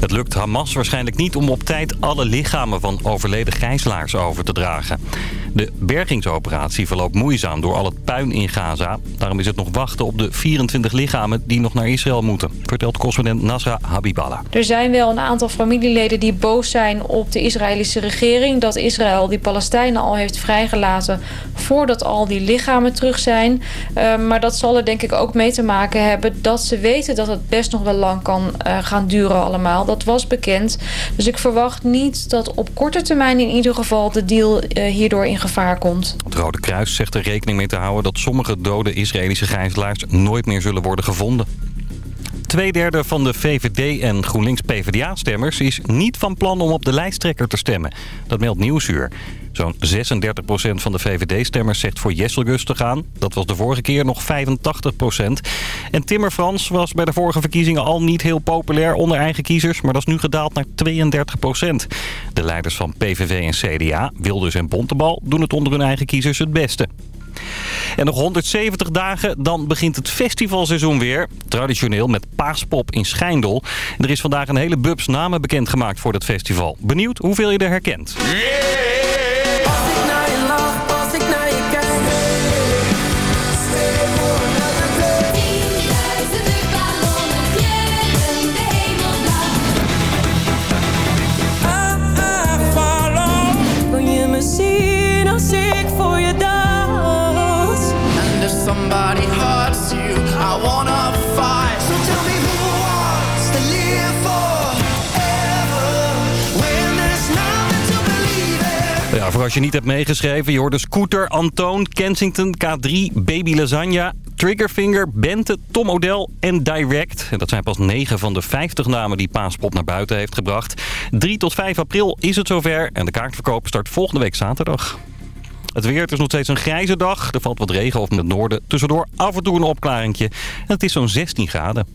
Het lukt Hamas waarschijnlijk niet om op tijd alle lichamen van overleden gijzelaars over te dragen. De bergingsoperatie verloopt moeizaam door al het puin in Gaza. Daarom is het nog wachten op de 24 lichamen die nog naar Israël moeten, vertelt correspondent Nasra Habiballah. Er zijn wel een aantal familieleden die boos zijn op de Israëlische regering... dat Israël die Palestijnen al heeft vrijgelaten voordat al die lichamen terug zijn. Uh, maar dat zal er denk ik ook mee te maken hebben dat ze weten dat het best nog wel lang kan uh, gaan duren allemaal. Dat was bekend. Dus ik verwacht niet dat op korte termijn in ieder geval de deal uh, hierdoor in gevaar komt. Het Rode Kruis zegt er rekening mee te houden dat sommige dode Israëlische gijzelaars nooit meer zullen worden gevonden. Tweederde van de VVD en GroenLinks-PVDA-stemmers is niet van plan om op de lijsttrekker te stemmen. Dat meldt Nieuwsuur. Zo'n 36% van de VVD-stemmers zegt voor Jesselgus te gaan. Dat was de vorige keer nog 85%. En Timmer Frans was bij de vorige verkiezingen al niet heel populair onder eigen kiezers. Maar dat is nu gedaald naar 32%. De leiders van PVV en CDA, Wilders en Bontebal, doen het onder hun eigen kiezers het beste. En nog 170 dagen, dan begint het festivalseizoen weer. Traditioneel met Paaspop in Schijndel. Er is vandaag een hele bubs namen bekendgemaakt voor dat festival. Benieuwd hoeveel je er herkent? Voor als je niet hebt meegeschreven, je hoorde Scooter, Antoon, Kensington, K3, Baby Lasagna, Triggerfinger, Bente, Tom Odell en Direct. En dat zijn pas 9 van de 50 namen die Paaspop naar buiten heeft gebracht. 3 tot 5 april is het zover en de kaartverkoop start volgende week zaterdag. Het weer het is nog steeds een grijze dag. Er valt wat regen over het noorden. Tussendoor af en toe een opklaringje. En het is zo'n 16 graden.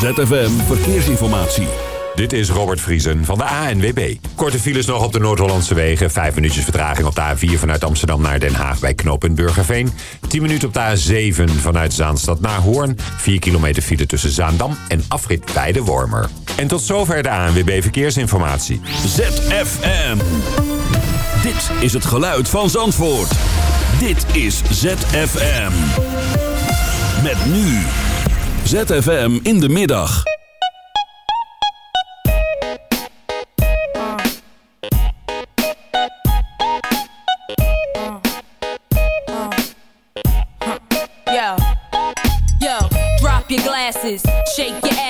ZFM Verkeersinformatie. Dit is Robert Vriesen van de ANWB. Korte files nog op de Noord-Hollandse wegen. Vijf minuutjes vertraging op de A4 vanuit Amsterdam naar Den Haag bij knooppunt Burgerveen. 10 minuten op de A7 vanuit Zaanstad naar Hoorn. 4 kilometer file tussen Zaandam en afrit bij de Wormer. En tot zover de ANWB Verkeersinformatie. ZFM. Dit is het geluid van Zandvoort. Dit is ZFM. Met nu. ZFM in de middag. asses, shake your ass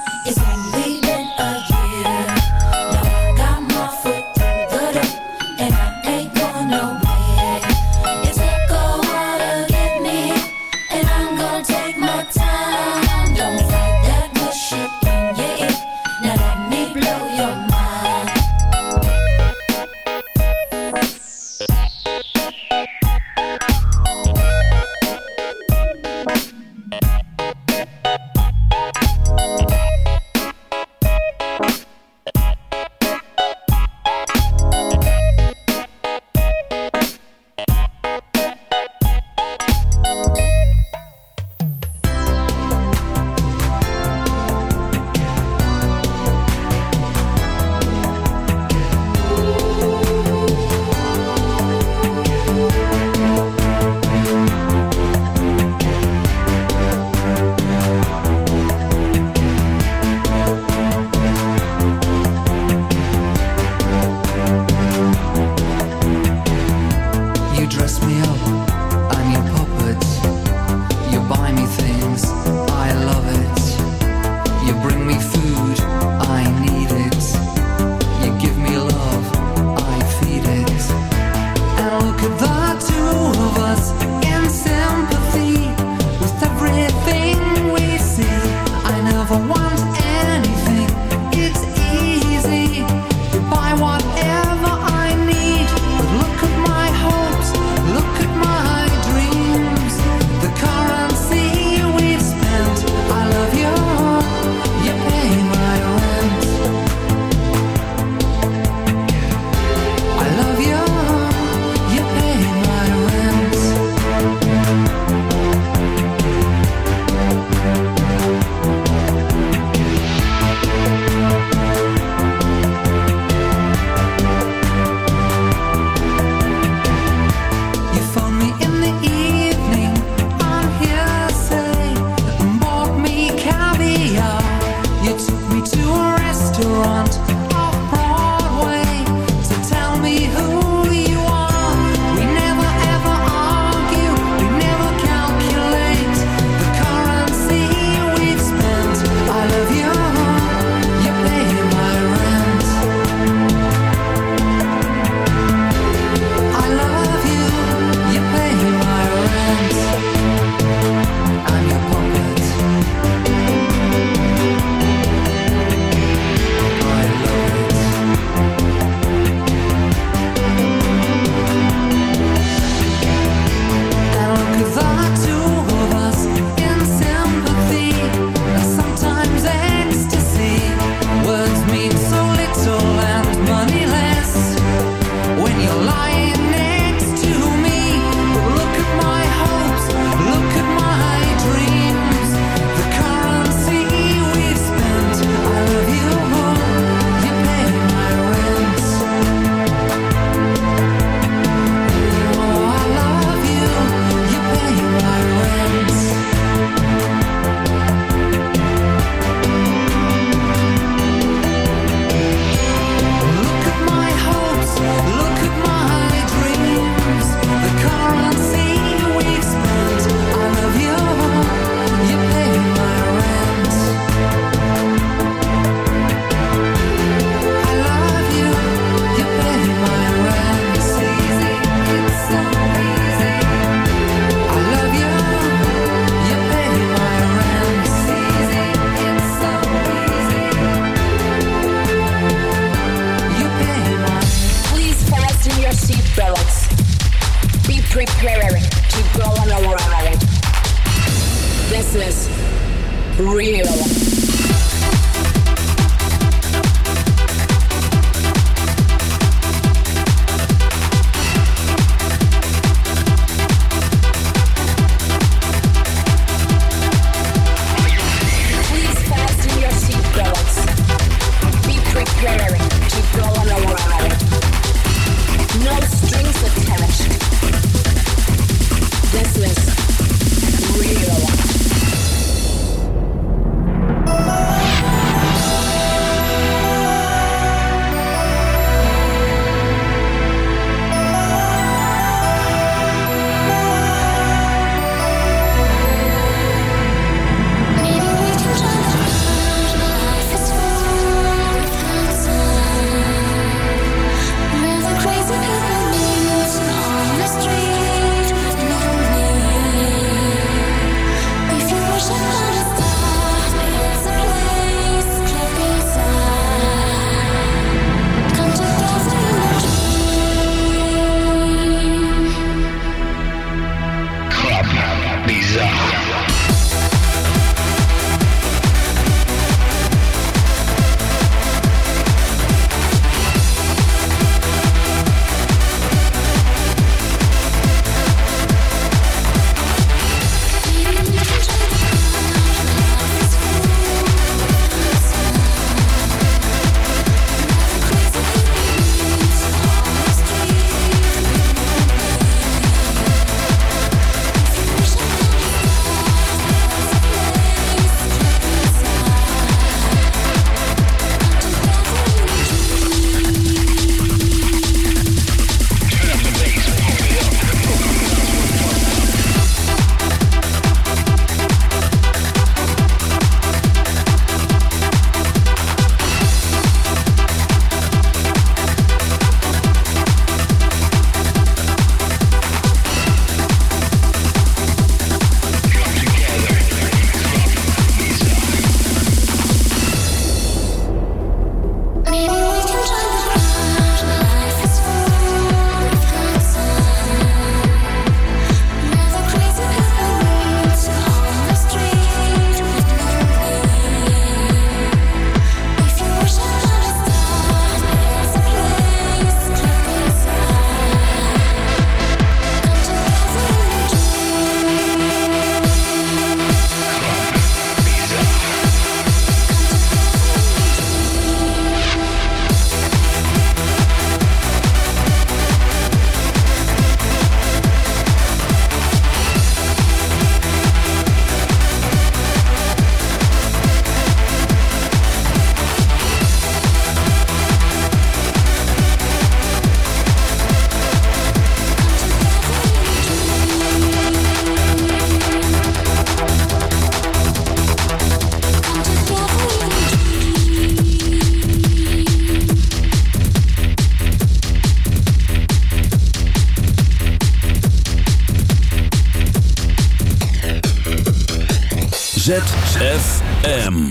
ZFM.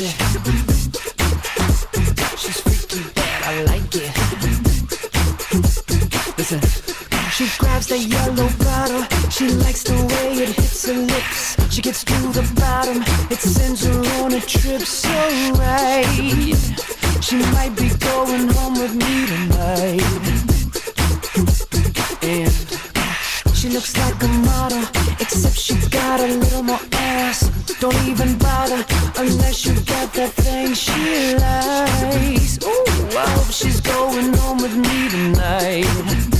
She's freaky bad, I like it. Listen. She grabs the yellow bottle. She likes the way it hits her lips. She gets to the bottom. It sends her on a trip so right. She might be going home with me tonight. And she looks like a model, except she got a little more ass. Don't even bother unless you got that thing she likes. Ooh, I hope she's going home with me tonight.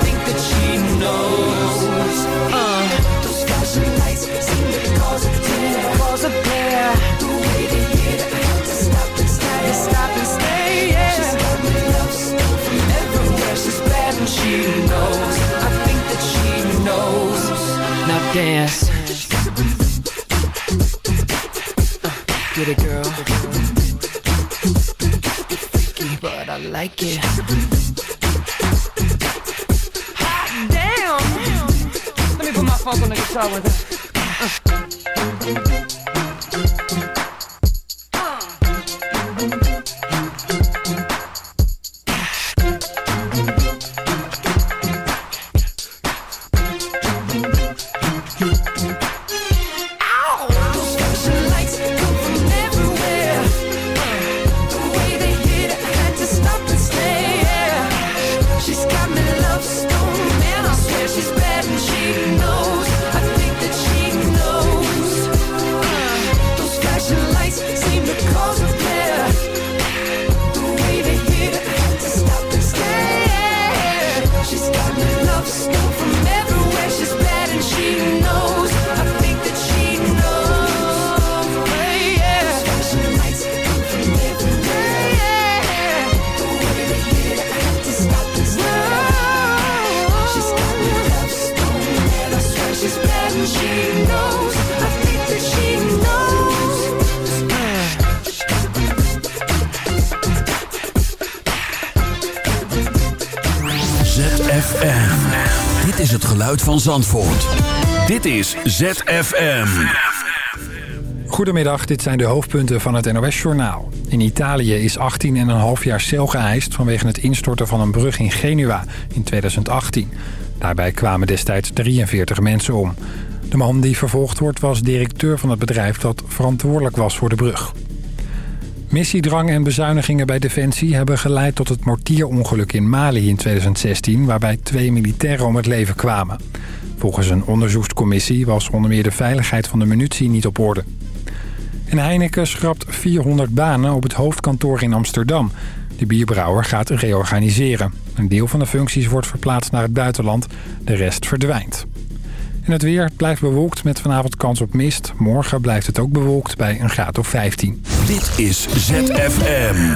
knows. Uh. Those flashing lights seem to cause a tear. Cause a tear. The way they hit, I have to stop and stay. Yeah. Stop and stay, yeah. She's got me love from everywhere. She's bad and she knows. I think that she knows. Now dance. Uh, get it, girl. Freaky, but I like it van Zandvoort. Dit is ZFM. Goedemiddag, dit zijn de hoofdpunten van het NOS-journaal. In Italië is 18,5 jaar cel geëist vanwege het instorten van een brug in Genua in 2018. Daarbij kwamen destijds 43 mensen om. De man die vervolgd wordt was directeur van het bedrijf dat verantwoordelijk was voor de brug. Missiedrang en bezuinigingen bij Defensie hebben geleid tot het mortierongeluk in Mali in 2016... waarbij twee militairen om het leven kwamen. Volgens een onderzoekscommissie was onder meer de veiligheid van de munitie niet op orde. En Heineken schrapt 400 banen op het hoofdkantoor in Amsterdam. De bierbrouwer gaat reorganiseren. Een deel van de functies wordt verplaatst naar het buitenland, de rest verdwijnt. En het weer blijft bewolkt met vanavond kans op mist. Morgen blijft het ook bewolkt bij een graad of 15. Dit is ZFM.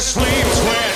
sleeps wet.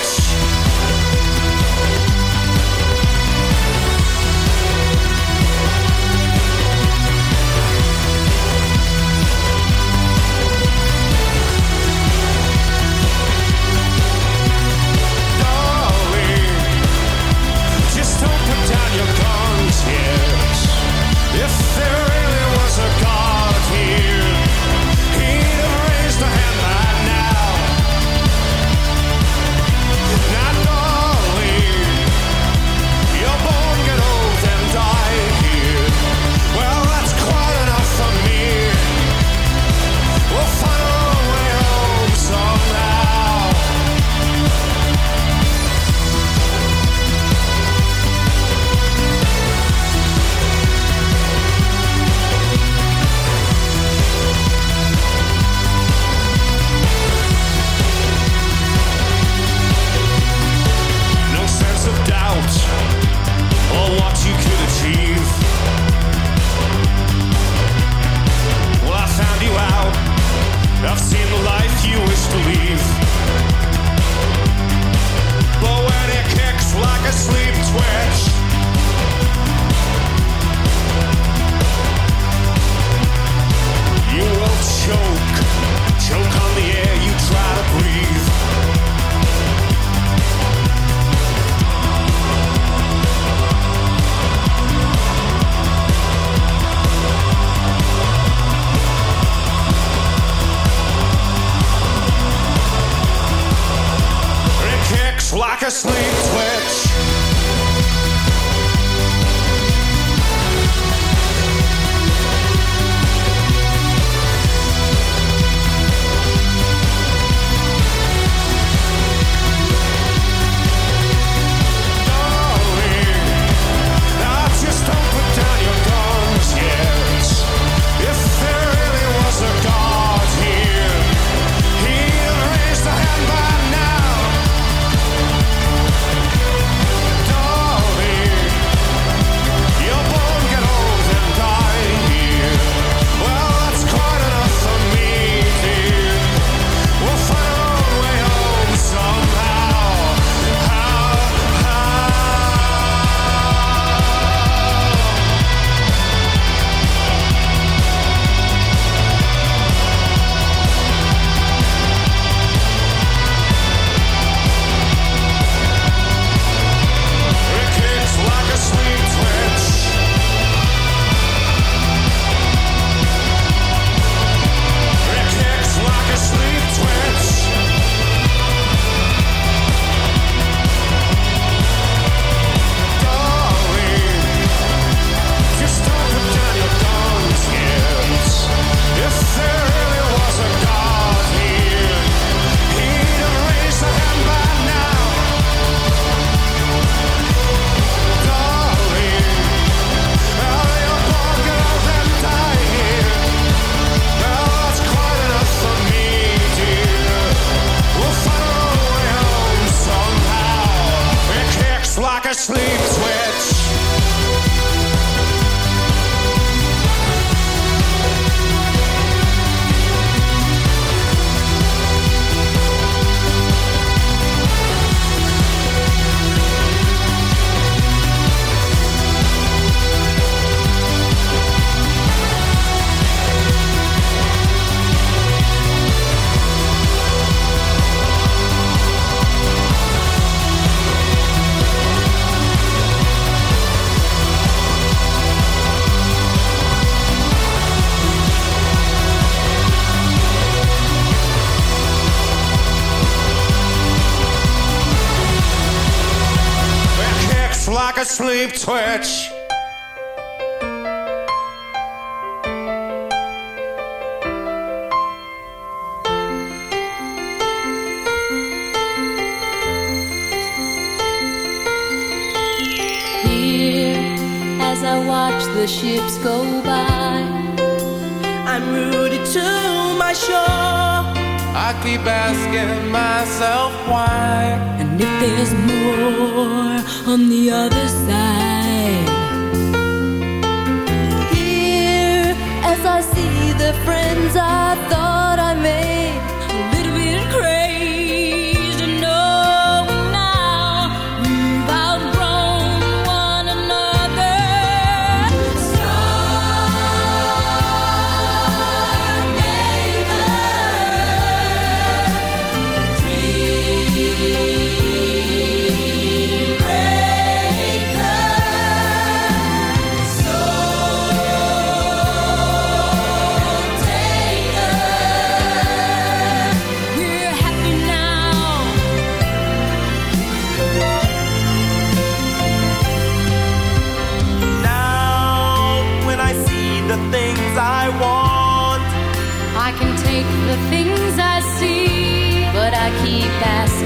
bitch. I watch the ships go by. I'm rooted to my shore. I keep asking myself why. And if there's more on the other side. see the friends I thought I made.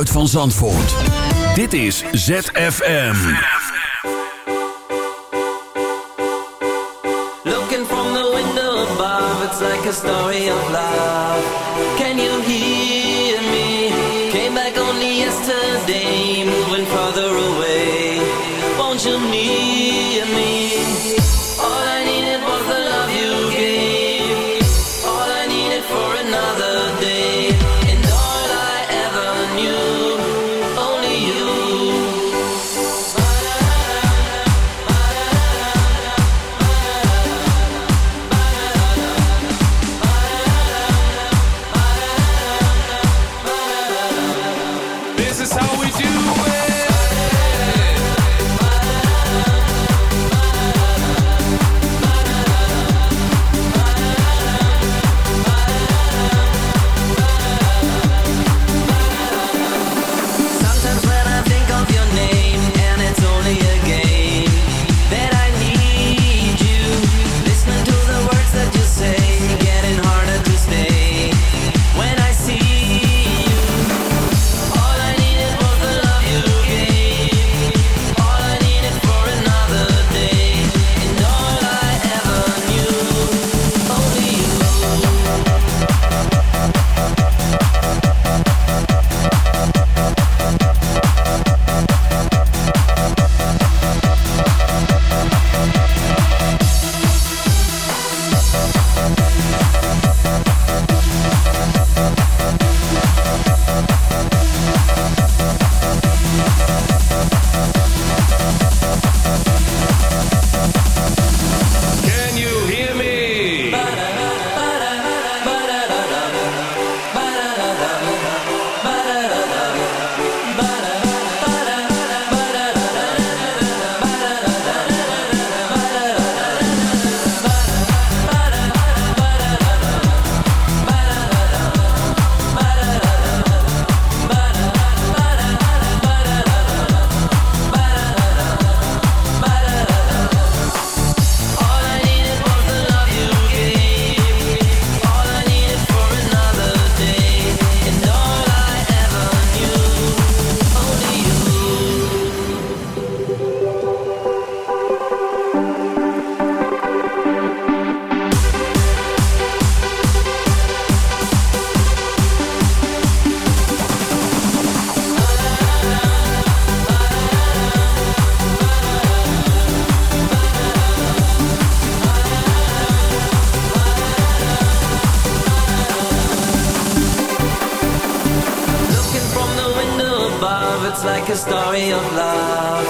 geluid van Zandvoort. Dit is ZFM. Looking from the window above, it's like a story of love. Can you hear me? Came back only yesterday, moving further away. like a story of love.